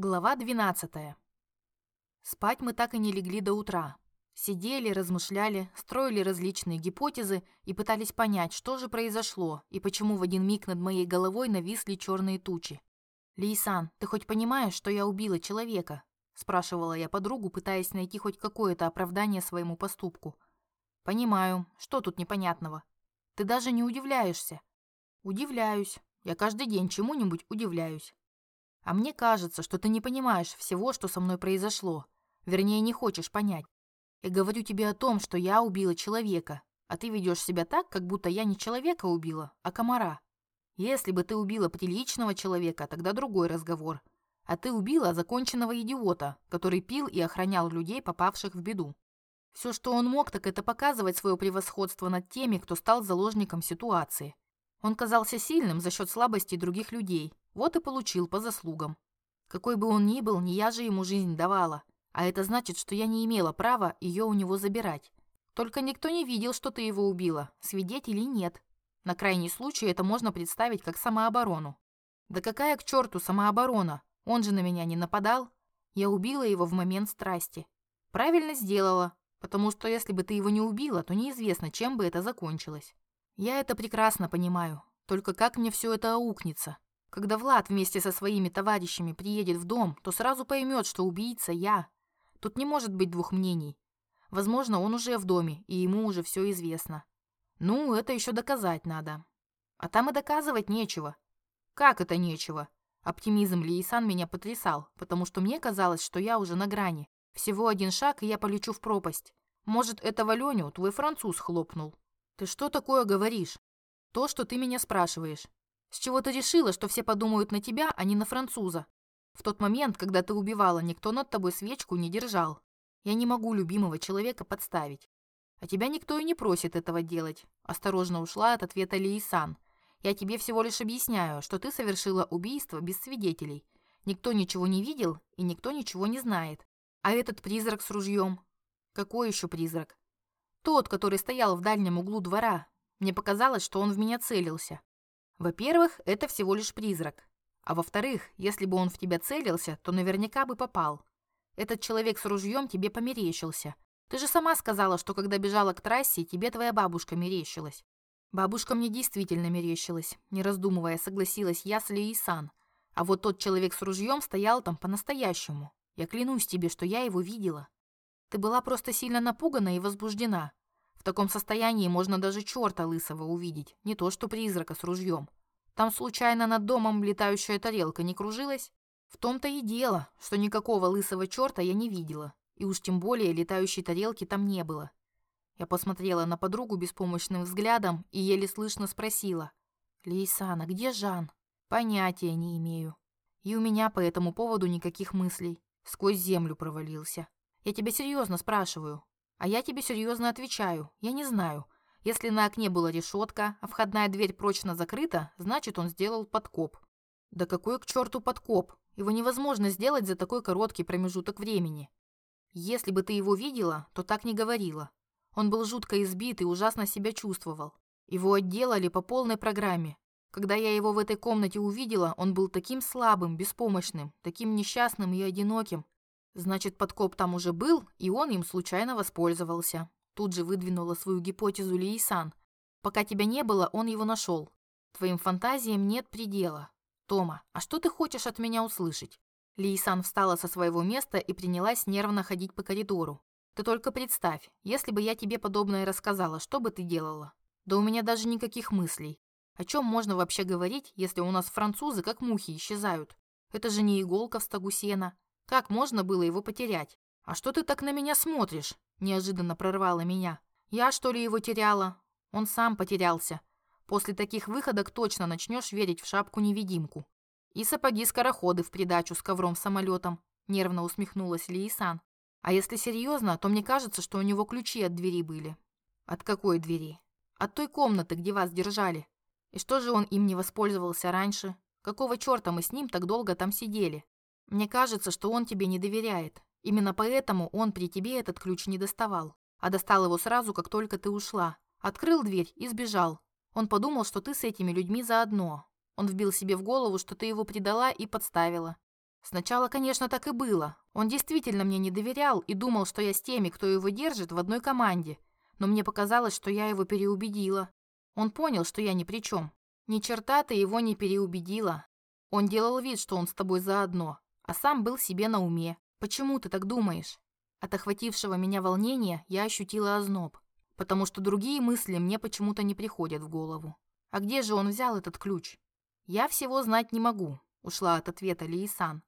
Глава 12. Спать мы так и не легли до утра. Сидели, размышляли, строили различные гипотезы и пытались понять, что же произошло и почему в один миг над моей головой нависли черные тучи. «Лейсан, ты хоть понимаешь, что я убила человека?» – спрашивала я подругу, пытаясь найти хоть какое-то оправдание своему поступку. «Понимаю. Что тут непонятного? Ты даже не удивляешься?» «Удивляюсь. Я каждый день чему-нибудь удивляюсь. А мне кажется, что ты не понимаешь всего, что со мной произошло. Вернее, не хочешь понять. Я говорю тебе о том, что я убила человека, а ты ведешь себя так, как будто я не человека убила, а комара. Если бы ты убила приличного человека, тогда другой разговор. А ты убила законченного идиота, который пил и охранял людей, попавших в беду. Все, что он мог, так это показывать свое превосходство над теми, кто стал заложником ситуации. Он казался сильным за счет слабостей других людей, вот и получил по заслугам. Какой бы он ни был, не я же ему жизнь давала. А это значит, что я не имела права ее у него забирать. Только никто не видел, что ты его убила, свидетелей нет. На крайний случай это можно представить как самооборону. Да какая к черту самооборона? Он же на меня не нападал. Я убила его в момент страсти. Правильно сделала, потому что если бы ты его не убила, то неизвестно, чем бы это закончилось. Я это прекрасно понимаю. Только как мне все это аукнется? Когда Влад вместе со своими товарищами приедет в дом, то сразу поймет, что убийца я. Тут не может быть двух мнений. Возможно, он уже в доме, и ему уже все известно. Ну, это еще доказать надо. А там и доказывать нечего. Как это нечего? Оптимизм Лейсан меня потрясал, потому что мне казалось, что я уже на грани. Всего один шаг, и я полечу в пропасть. Может, этого Леню твой француз хлопнул. Ты что такое говоришь? То, что ты меня спрашиваешь. С чего ты решила, что все подумают на тебя, а не на француза? В тот момент, когда ты убивала, никто над тобой свечку не держал. Я не могу любимого человека подставить. А тебя никто и не просит этого делать. Осторожно ушла от ответа Лиисан. Я тебе всего лишь объясняю, что ты совершила убийство без свидетелей. Никто ничего не видел и никто ничего не знает. А этот призрак с ружьем? Какой еще призрак? Тот, который стоял в дальнем углу двора. Мне показалось, что он в меня целился. Во-первых, это всего лишь призрак. А во-вторых, если бы он в тебя целился, то наверняка бы попал. Этот человек с ружьем тебе померещился. Ты же сама сказала, что когда бежала к трассе, тебе твоя бабушка мерещилась. Бабушка мне действительно мерещилась. Не раздумывая, согласилась я с Лейсан. А вот тот человек с ружьем стоял там по-настоящему. Я клянусь тебе, что я его видела. Ты была просто сильно напугана и возбуждена. В таком состоянии можно даже черта лысого увидеть, не то что призрака с ружьем. Там случайно над домом летающая тарелка не кружилась? В том-то и дело, что никакого лысого черта я не видела, и уж тем более летающей тарелки там не было. Я посмотрела на подругу беспомощным взглядом и еле слышно спросила. «Лейсана, где Жан?» «Понятия не имею. И у меня по этому поводу никаких мыслей. Сквозь землю провалился. Я тебя серьезно спрашиваю. А я тебе серьезно отвечаю. Я не знаю. Если на окне была решетка, а входная дверь прочно закрыта, значит, он сделал подкоп. Да какой к черту подкоп? Его невозможно сделать за такой короткий промежуток времени. Если бы ты его видела, то так не говорила. Он был жутко избит и ужасно себя чувствовал. Его отделали по полной программе. Когда я его в этой комнате увидела, он был таким слабым, беспомощным, таким несчастным и одиноким, Значит, подкоп там уже был, и он им случайно воспользовался. Тут же выдвинула свою гипотезу Лиисан. Пока тебя не было, он его нашел. Твоим фантазиям нет предела. Тома, а что ты хочешь от меня услышать? Лиисан встала со своего места и принялась нервно ходить по коридору. Ты только представь, если бы я тебе подобное рассказала, что бы ты делала? Да у меня даже никаких мыслей. О чем можно вообще говорить, если у нас французы как мухи исчезают? Это же не иголка в стогу сена. Как можно было его потерять? А что ты так на меня смотришь? Неожиданно прорвало меня. Я что ли его теряла? Он сам потерялся. После таких выходок точно начнешь верить в шапку-невидимку. И сапоги-скороходы в придачу с ковром-самолетом. Нервно усмехнулась Лиисан. А если серьезно, то мне кажется, что у него ключи от двери были. От какой двери? От той комнаты, где вас держали. И что же он им не воспользовался раньше? Какого черта мы с ним так долго там сидели? Мне кажется, что он тебе не доверяет. Именно поэтому он при тебе этот ключ не доставал, а достал его сразу, как только ты ушла. Открыл дверь и сбежал. Он подумал, что ты с этими людьми заодно. Он вбил себе в голову, что ты его предала и подставила. Сначала, конечно, так и было. Он действительно мне не доверял и думал, что я с теми, кто его держит, в одной команде. Но мне показалось, что я его переубедила. Он понял, что я ни при чем. Ни черта ты его не переубедила. Он делал вид, что он с тобой заодно, а сам был себе на уме. Почему ты так думаешь? От охватившего меня волнения я ощутила озноб, потому что другие мысли мне почему-то не приходят в голову. А где же он взял этот ключ? Я всего знать не могу, ушла от ответа Лиисан.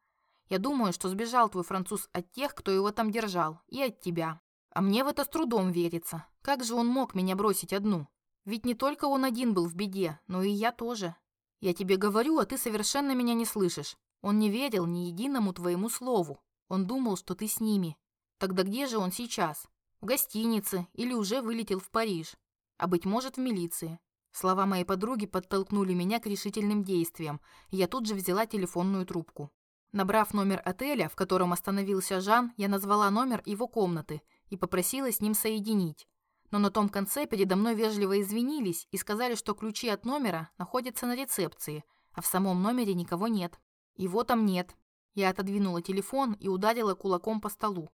Я думаю, что сбежал твой француз от тех, кто его там держал, и от тебя. А мне в это с трудом верится. Как же он мог меня бросить одну? Ведь не только он один был в беде, но и я тоже. Я тебе говорю, а ты совершенно меня не слышишь. Он не верил ни единому твоему слову. Он думал, что ты с ними. Тогда где же он сейчас? В гостинице или уже вылетел в Париж? А быть может, в милиции. Слова моей подруги подтолкнули меня к решительным действиям, я тут же взяла телефонную трубку. Набрав номер отеля, в котором остановился Жан, я назвала номер его комнаты и попросила с ним соединить. Но на том конце передо мной вежливо извинились и сказали, что ключи от номера находятся на рецепции, а в самом номере никого нет. Его там нет. Я отодвинула телефон и ударила кулаком по столу.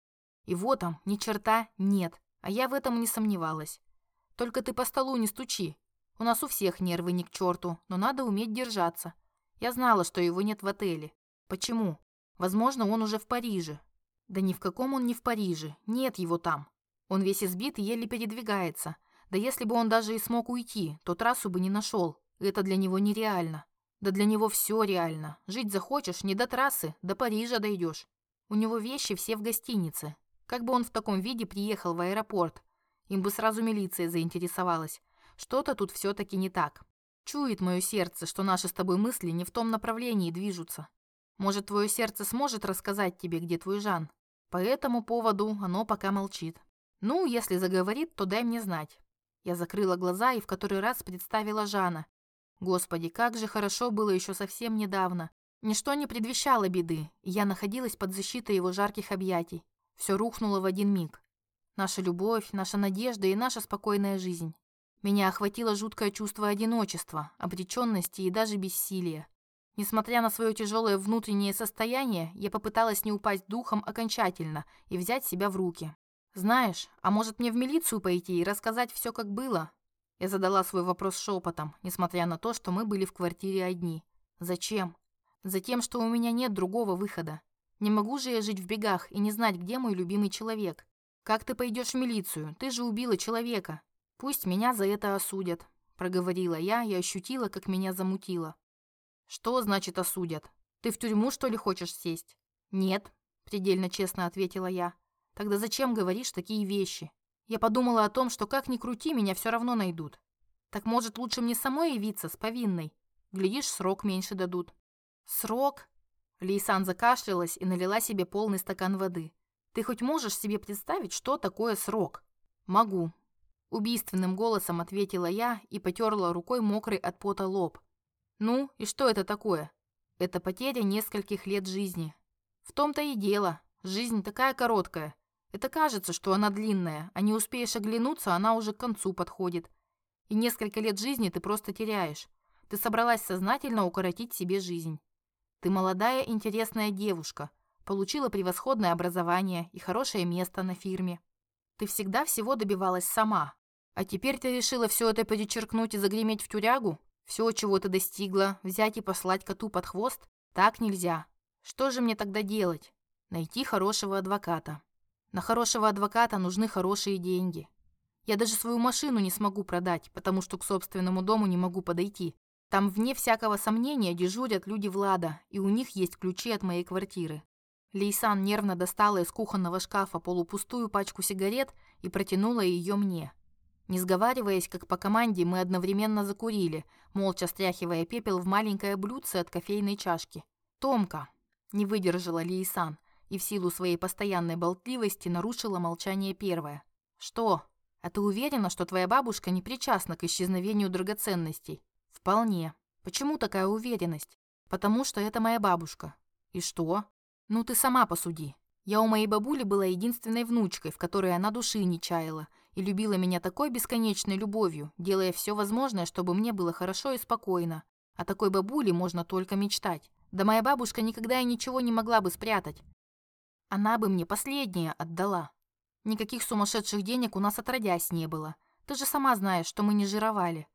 Его там ни черта нет, а я в этом не сомневалась. Только ты по столу не стучи. У нас у всех нервы не к черту, но надо уметь держаться. Я знала, что его нет в отеле, Почему? Возможно, он уже в Париже. Да ни в каком он не в Париже. Нет его там. Он весь избит и еле передвигается. Да если бы он даже и смог уйти, то трассу бы не нашел. Это для него нереально. Да для него все реально. Жить захочешь, не до трассы, до Парижа дойдешь. У него вещи все в гостинице. Как бы он в таком виде приехал в аэропорт? Им бы сразу милиция заинтересовалась. Что-то тут все-таки не так. Чует мое сердце, что наши с тобой мысли не в том направлении движутся. Может, твое сердце сможет рассказать тебе, где твой Жан. По этому поводу оно пока молчит. Ну, если заговорит, то дай мне знать. Я закрыла глаза и в который раз представила Жана. Господи, как же хорошо было еще совсем недавно. Ничто не предвещало беды, и я находилась под защитой его жарких объятий. Все рухнуло в один миг. Наша любовь, наша надежда и наша спокойная жизнь. Меня охватило жуткое чувство одиночества, обреченности и даже бессилия. Несмотря на свое тяжелое внутреннее состояние, я попыталась не упасть духом окончательно и взять себя в руки. «Знаешь, а может мне в милицию пойти и рассказать все, как было?» Я задала свой вопрос шепотом, несмотря на то, что мы были в квартире одни. «Зачем?» «Затем, что у меня нет другого выхода. Не могу же я жить в бегах и не знать, где мой любимый человек. Как ты пойдешь в милицию? Ты же убила человека. Пусть меня за это осудят», – проговорила я и ощутила, как меня замутило. Что значит осудят? Ты в тюрьму, что ли, хочешь сесть? Нет, предельно честно ответила я. Тогда зачем говоришь такие вещи? Я подумала о том, что как ни крути, меня все равно найдут. Так может, лучше мне самой явиться с повинной? Глядишь, срок меньше дадут. Срок? Лейсан закашлялась и налила себе полный стакан воды. Ты хоть можешь себе представить, что такое срок? Могу. Убийственным голосом ответила я и потерла рукой мокрый от пота лоб. Ну, и что это такое? Это потеря нескольких лет жизни. В том-то и дело. Жизнь такая короткая. Это кажется, что она длинная, а не успеешь оглянуться, она уже к концу подходит. И несколько лет жизни ты просто теряешь. Ты собралась сознательно укоротить себе жизнь. Ты молодая, интересная девушка, получила превосходное образование и хорошее место на фирме. Ты всегда всего добивалась сама. А теперь ты решила все это перечеркнуть и загреметь в тюрягу? Все, чего ты достигла, взять и послать коту под хвост? Так нельзя. Что же мне тогда делать? Найти хорошего адвоката. На хорошего адвоката нужны хорошие деньги. Я даже свою машину не смогу продать, потому что к собственному дому не могу подойти. Там, вне всякого сомнения, дежурят люди Влада, и у них есть ключи от моей квартиры. Лейсан нервно достала из кухонного шкафа полупустую пачку сигарет и протянула ее мне. Не сговариваясь, как по команде, мы одновременно закурили, молча стряхивая пепел в маленькое блюдце от кофейной чашки. «Томка!» – не выдержала Лиисан и в силу своей постоянной болтливости нарушила молчание первое. «Что? А ты уверена, что твоя бабушка не причастна к исчезновению драгоценностей?» «Вполне. Почему такая уверенность?» «Потому что это моя бабушка». «И что?» «Ну ты сама посуди. Я у моей бабули была единственной внучкой, в которой она души не чаяла, и любила меня такой бесконечной любовью, делая все возможное, чтобы мне было хорошо и спокойно. О такой бабуле можно только мечтать. Да моя бабушка никогда и ничего не могла бы спрятать. Она бы мне последнее отдала. Никаких сумасшедших денег у нас отродясь не было. Ты же сама знаешь, что мы не жировали.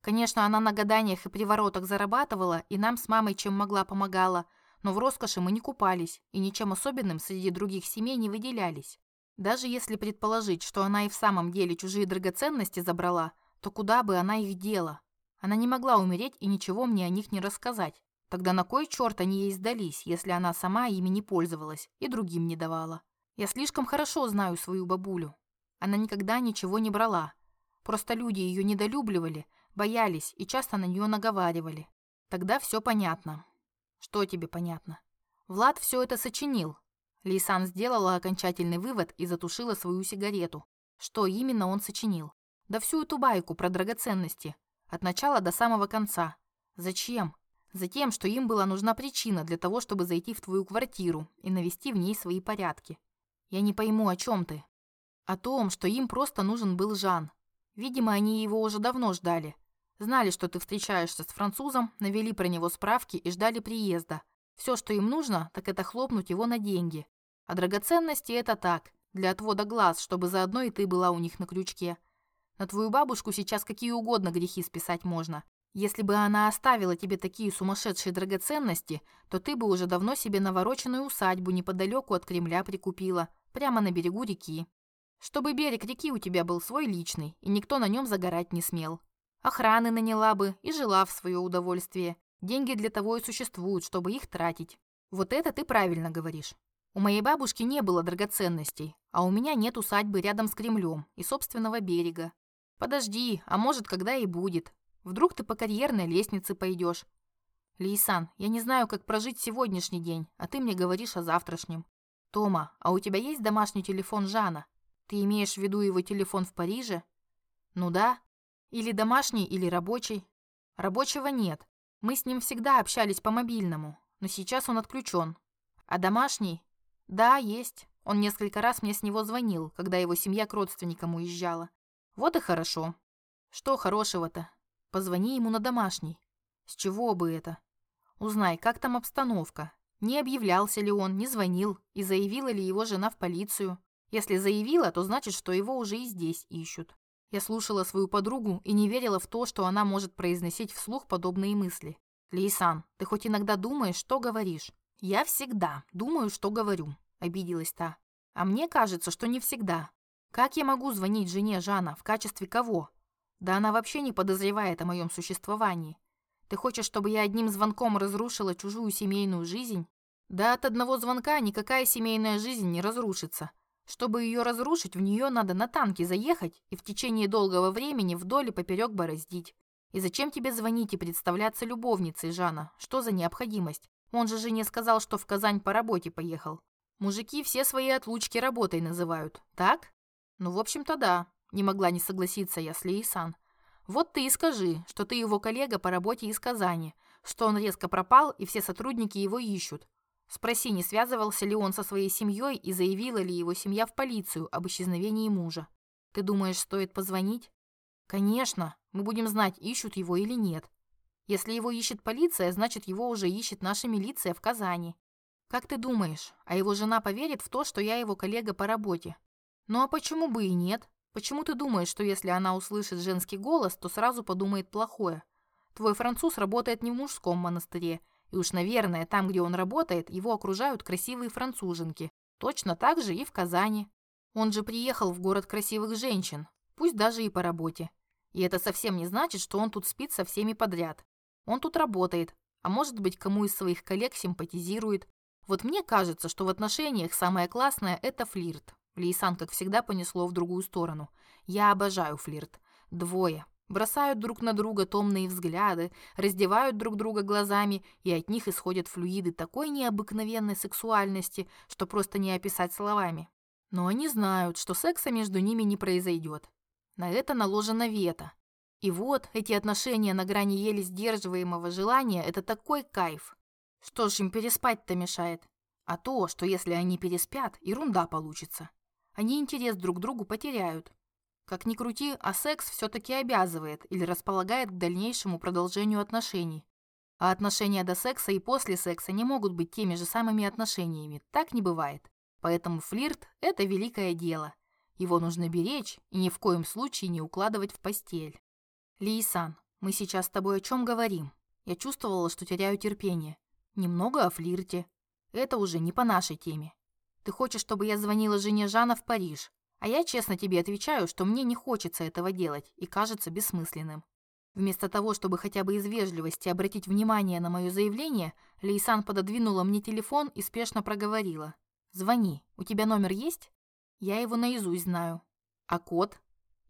Конечно, она на гаданиях и приворотах зарабатывала, и нам с мамой чем могла помогала, но в роскоши мы не купались и ничем особенным среди других семей не выделялись. Даже если предположить, что она и в самом деле чужие драгоценности забрала, то куда бы она их дела? Она не могла умереть и ничего мне о них не рассказать. Тогда на кой черт они ей сдались, если она сама ими не пользовалась и другим не давала? Я слишком хорошо знаю свою бабулю. Она никогда ничего не брала. Просто люди ее недолюбливали, боялись и часто на нее наговаривали. Тогда все понятно. Что тебе понятно? Влад все это сочинил. Лейсан сделала окончательный вывод и затушила свою сигарету. Что именно он сочинил? Да всю эту байку про драгоценности. От начала до самого конца. Зачем? Затем, что им была нужна причина для того, чтобы зайти в твою квартиру и навести в ней свои порядки. Я не пойму, о чем ты. О том, что им просто нужен был Жан. Видимо, они его уже давно ждали. Знали, что ты встречаешься с французом, навели про него справки и ждали приезда. Все, что им нужно, так это хлопнуть его на деньги. А драгоценности это так, для отвода глаз, чтобы заодно и ты была у них на крючке. На твою бабушку сейчас какие угодно грехи списать можно. Если бы она оставила тебе такие сумасшедшие драгоценности, то ты бы уже давно себе навороченную усадьбу неподалеку от Кремля прикупила, прямо на берегу реки. Чтобы берег реки у тебя был свой личный, и никто на нем загорать не смел. Охраны наняла бы и жила в свое удовольствие. Деньги для того и существуют, чтобы их тратить. Вот это ты правильно говоришь. У моей бабушки не было драгоценностей, а у меня нет усадьбы рядом с Кремлем и собственного берега. Подожди, а может, когда и будет. Вдруг ты по карьерной лестнице пойдешь. Лейсан, я не знаю, как прожить сегодняшний день, а ты мне говоришь о завтрашнем. Тома, а у тебя есть домашний телефон Жана? Ты имеешь в виду его телефон в Париже? Ну да. Или домашний, или рабочий. Рабочего нет. Мы с ним всегда общались по мобильному, но сейчас он отключен. А домашний? Да, есть. Он несколько раз мне с него звонил, когда его семья к родственникам уезжала. Вот и хорошо. Что хорошего-то? Позвони ему на домашний. С чего бы это? Узнай, как там обстановка. Не объявлялся ли он, не звонил, и заявила ли его жена в полицию. Если заявила, то значит, что его уже и здесь ищут. Я слушала свою подругу и не верила в то, что она может произносить вслух подобные мысли. «Лейсан, ты хоть иногда думаешь, что говоришь?» «Я всегда думаю, что говорю», — обиделась та. «А мне кажется, что не всегда. Как я могу звонить жене Жана? В качестве кого? Да она вообще не подозревает о моем существовании. Ты хочешь, чтобы я одним звонком разрушила чужую семейную жизнь? Да от одного звонка никакая семейная жизнь не разрушится. Чтобы ее разрушить, в нее надо на танке заехать и в течение долгого времени вдоль и поперек бороздить. И зачем тебе звонить и представляться любовницей Жана? Что за необходимость? Он же жене сказал, что в Казань по работе поехал. Мужики все свои отлучки работой называют, так? Ну, в общем-то, да. Не могла не согласиться я с Лейсан. Вот ты и скажи, что ты его коллега по работе из Казани, что он резко пропал и все сотрудники его ищут. Спроси, не связывался ли он со своей семьей и заявила ли его семья в полицию об исчезновении мужа. Ты думаешь, стоит позвонить? Конечно, мы будем знать, ищут его или нет. Если его ищет полиция, значит, его уже ищет наша милиция в Казани. Как ты думаешь, а его жена поверит в то, что я его коллега по работе? Ну а почему бы и нет? Почему ты думаешь, что если она услышит женский голос, то сразу подумает плохое? Твой француз работает не в мужском монастыре, и уж, наверное, там, где он работает, его окружают красивые француженки. Точно так же и в Казани. Он же приехал в город красивых женщин, пусть даже и по работе. И это совсем не значит, что он тут спит со всеми подряд. Он тут работает, а может быть, кому из своих коллег симпатизирует. Вот мне кажется, что в отношениях самое классное – это флирт. Лейсан, как всегда, понесло в другую сторону. Я обожаю флирт. Двое. Бросают друг на друга томные взгляды, раздевают друг друга глазами, и от них исходят флюиды такой необыкновенной сексуальности, что просто не описать словами. Но они знают, что секса между ними не произойдет. На это наложено вето. И вот эти отношения на грани еле сдерживаемого желания – это такой кайф. Что ж им переспать-то мешает? А то, что если они переспят, ерунда получится они интерес друг к другу потеряют. Как ни крути, а секс все-таки обязывает или располагает к дальнейшему продолжению отношений. А отношения до секса и после секса не могут быть теми же самыми отношениями. Так не бывает. Поэтому флирт – это великое дело. Его нужно беречь и ни в коем случае не укладывать в постель. Лиисан, мы сейчас с тобой о чем говорим? Я чувствовала, что теряю терпение. Немного о флирте. Это уже не по нашей теме. Ты хочешь, чтобы я звонила жене Жана в Париж, а я честно тебе отвечаю, что мне не хочется этого делать и кажется бессмысленным. Вместо того, чтобы хотя бы из вежливости обратить внимание на мое заявление, Лейсан пододвинула мне телефон и спешно проговорила. «Звони. У тебя номер есть?» «Я его наизусть знаю». «А код?»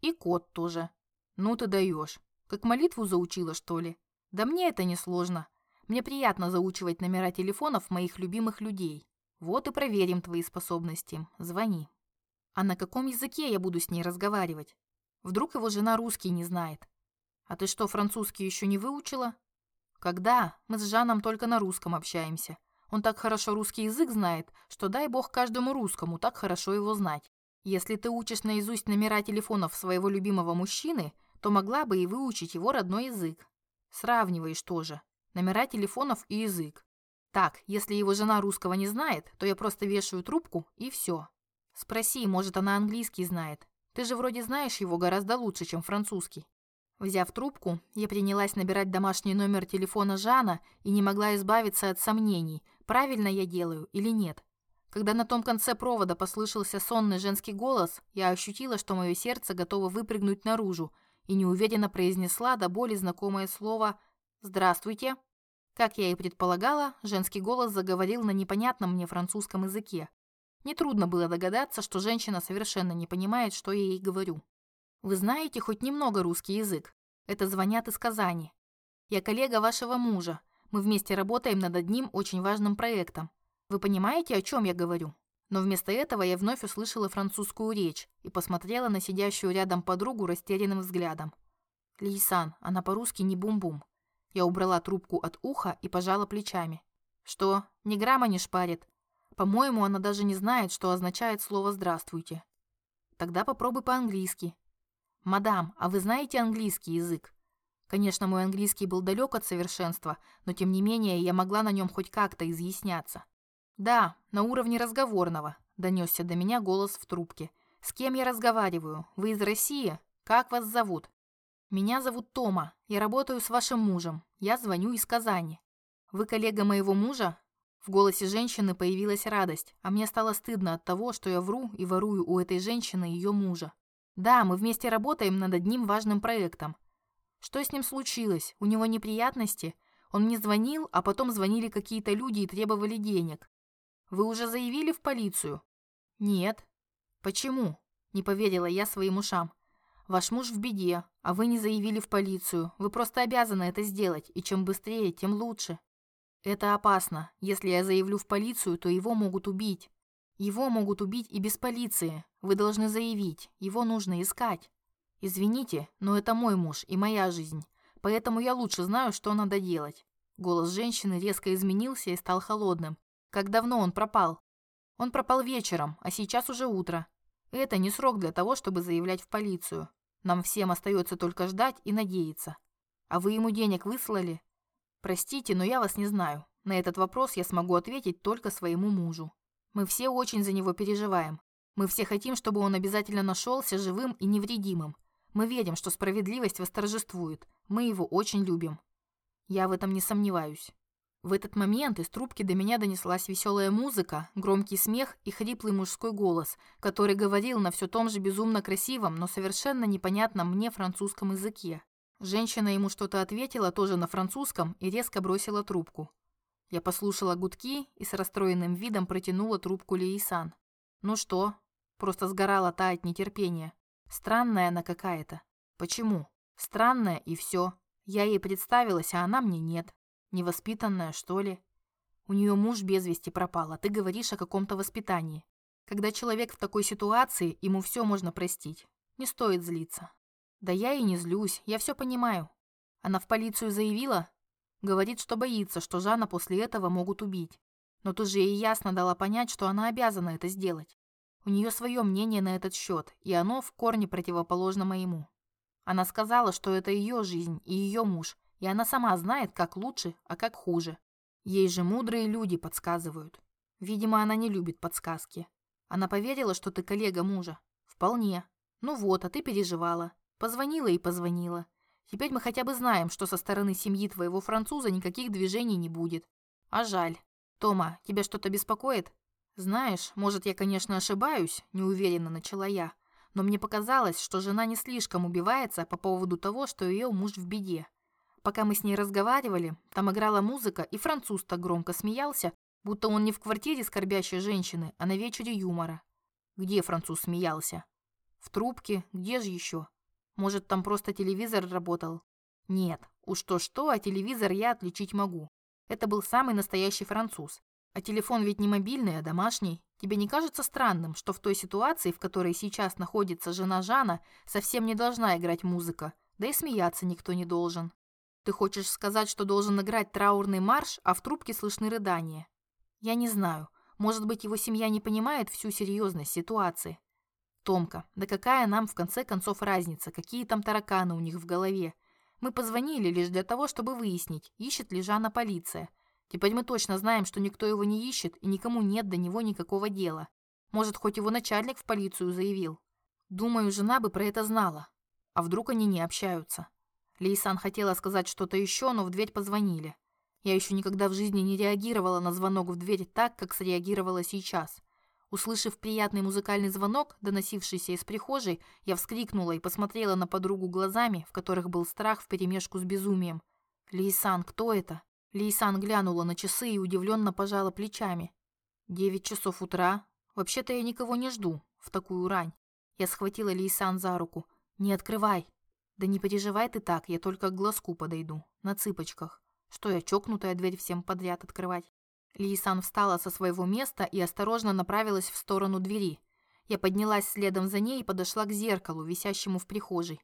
«И код тоже». «Ну ты даешь. Как молитву заучила, что ли?» «Да мне это не сложно. Мне приятно заучивать номера телефонов моих любимых людей. Вот и проверим твои способности. Звони». «А на каком языке я буду с ней разговаривать? Вдруг его жена русский не знает?» А ты что, французский еще не выучила? Когда? Мы с Жаном только на русском общаемся. Он так хорошо русский язык знает, что дай бог каждому русскому так хорошо его знать. Если ты учишь наизусть номера телефонов своего любимого мужчины, то могла бы и выучить его родной язык. Сравниваешь тоже. Номера телефонов и язык. Так, если его жена русского не знает, то я просто вешаю трубку и все. Спроси, может, она английский знает. Ты же вроде знаешь его гораздо лучше, чем французский. Взяв трубку, я принялась набирать домашний номер телефона Жана и не могла избавиться от сомнений, правильно я делаю или нет. Когда на том конце провода послышался сонный женский голос, я ощутила, что мое сердце готово выпрыгнуть наружу, и неуверенно произнесла до боли знакомое слово «Здравствуйте». Как я и предполагала, женский голос заговорил на непонятном мне французском языке. Нетрудно было догадаться, что женщина совершенно не понимает, что я ей говорю. Вы знаете хоть немного русский язык? Это звонят из Казани. Я коллега вашего мужа. Мы вместе работаем над одним очень важным проектом. Вы понимаете, о чем я говорю? Но вместо этого я вновь услышала французскую речь и посмотрела на сидящую рядом подругу растерянным взглядом. Лейсан, она по-русски не бум-бум. Я убрала трубку от уха и пожала плечами. Что, ни грамма не шпарит? По-моему, она даже не знает, что означает слово «здравствуйте». Тогда попробуй по-английски. «Мадам, а вы знаете английский язык?» Конечно, мой английский был далек от совершенства, но тем не менее я могла на нем хоть как-то изъясняться. «Да, на уровне разговорного», – донесся до меня голос в трубке. «С кем я разговариваю? Вы из России? Как вас зовут?» «Меня зовут Тома. Я работаю с вашим мужем. Я звоню из Казани». «Вы коллега моего мужа?» В голосе женщины появилась радость, а мне стало стыдно от того, что я вру и ворую у этой женщины ее мужа. Да, мы вместе работаем над одним важным проектом. Что с ним случилось? У него неприятности? Он мне звонил, а потом звонили какие-то люди и требовали денег. Вы уже заявили в полицию? Нет. Почему? Не поверила я своим ушам. Ваш муж в беде, а вы не заявили в полицию. Вы просто обязаны это сделать, и чем быстрее, тем лучше. Это опасно. Если я заявлю в полицию, то его могут убить. Его могут убить и без полиции. Вы должны заявить. Его нужно искать. Извините, но это мой муж и моя жизнь. Поэтому я лучше знаю, что надо делать. Голос женщины резко изменился и стал холодным. Как давно он пропал? Он пропал вечером, а сейчас уже утро. Это не срок для того, чтобы заявлять в полицию. Нам всем остается только ждать и надеяться. А вы ему денег выслали? Простите, но я вас не знаю. На этот вопрос я смогу ответить только своему мужу. Мы все очень за него переживаем. Мы все хотим, чтобы он обязательно нашелся живым и невредимым. Мы верим, что справедливость восторжествует. Мы его очень любим. Я в этом не сомневаюсь. В этот момент из трубки до меня донеслась веселая музыка, громкий смех и хриплый мужской голос, который говорил на все том же безумно красивом, но совершенно непонятном мне французском языке. Женщина ему что-то ответила тоже на французском и резко бросила трубку. Я послушала гудки и с расстроенным видом протянула трубку Лейсан. Ну что? Просто сгорала та от нетерпения. Странная она какая-то. Почему? Странная и все. Я ей представилась, а она мне нет. Невоспитанная, что ли? У нее муж без вести пропал, а ты говоришь о каком-то воспитании. Когда человек в такой ситуации, ему все можно простить. Не стоит злиться. Да я и не злюсь, я все понимаю. Она в полицию заявила? Говорит, что боится, что Жанна после этого могут убить. Но тут же ей ясно дала понять, что она обязана это сделать. У нее свое мнение на этот счет, и оно в корне противоположно моему. Она сказала, что это ее жизнь и ее муж, И она сама знает, как лучше, а как хуже. Ей же мудрые люди подсказывают. Видимо, она не любит подсказки. Она поверила, что ты коллега мужа. Вполне. Ну вот, а ты переживала. Позвонила и позвонила. Теперь мы хотя бы знаем, что со стороны семьи твоего француза никаких движений не будет. А жаль. Тома, тебя что-то беспокоит? Знаешь, может, я, конечно, ошибаюсь, неуверенно начала я, но мне показалось, что жена не слишком убивается по поводу того, что ее муж в беде. Пока мы с ней разговаривали, там играла музыка, и француз так громко смеялся, будто он не в квартире скорбящей женщины, а на вечере юмора. Где француз смеялся? В трубке, где же еще? Может, там просто телевизор работал? Нет, уж то-что, а телевизор я отличить могу. Это был самый настоящий француз. А телефон ведь не мобильный, а домашний. Тебе не кажется странным, что в той ситуации, в которой сейчас находится жена Жана, совсем не должна играть музыка, да и смеяться никто не должен? Ты хочешь сказать, что должен играть траурный марш, а в трубке слышны рыдания? Я не знаю. Может быть, его семья не понимает всю серьезность ситуации. Томка, да какая нам в конце концов разница, какие там тараканы у них в голове? Мы позвонили лишь для того, чтобы выяснить, ищет ли Жана полиция. Теперь мы точно знаем, что никто его не ищет и никому нет до него никакого дела. Может, хоть его начальник в полицию заявил. Думаю, жена бы про это знала. А вдруг они не общаются? Лейсан хотела сказать что-то еще, но в дверь позвонили. Я еще никогда в жизни не реагировала на звонок в дверь так, как среагировала сейчас. Услышав приятный музыкальный звонок, доносившийся из прихожей, я вскрикнула и посмотрела на подругу глазами, в которых был страх вперемешку с безумием. «Лейсан, кто это?» Лейсан глянула на часы и удивленно пожала плечами. «Девять часов утра. Вообще-то я никого не жду в такую рань». Я схватила Лейсан за руку. «Не открывай!» «Да не переживай ты так, я только к глазку подойду, на цыпочках. Что я чокнутая дверь всем подряд открывать?» Лисан встала со своего места и осторожно направилась в сторону двери. Я поднялась следом за ней и подошла к зеркалу, висящему в прихожей.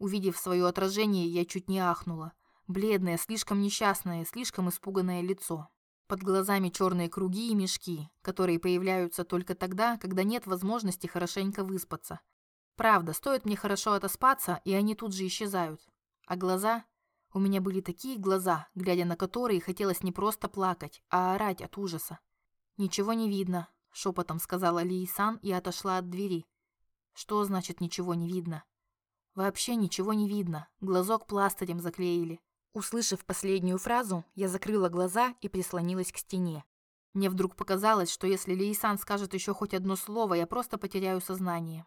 Увидев свое отражение, я чуть не ахнула. Бледное, слишком несчастное, слишком испуганное лицо. Под глазами черные круги и мешки, которые появляются только тогда, когда нет возможности хорошенько выспаться. Правда, стоит мне хорошо отоспаться, и они тут же исчезают. А глаза? У меня были такие глаза, глядя на которые хотелось не просто плакать, а орать от ужаса. «Ничего не видно», – шепотом сказала Ли Сан и отошла от двери. «Что значит ничего не видно?» «Вообще ничего не видно. Глазок пластырем заклеили». Услышав последнюю фразу, я закрыла глаза и прислонилась к стене. Мне вдруг показалось, что если Лейсан скажет еще хоть одно слово, я просто потеряю сознание.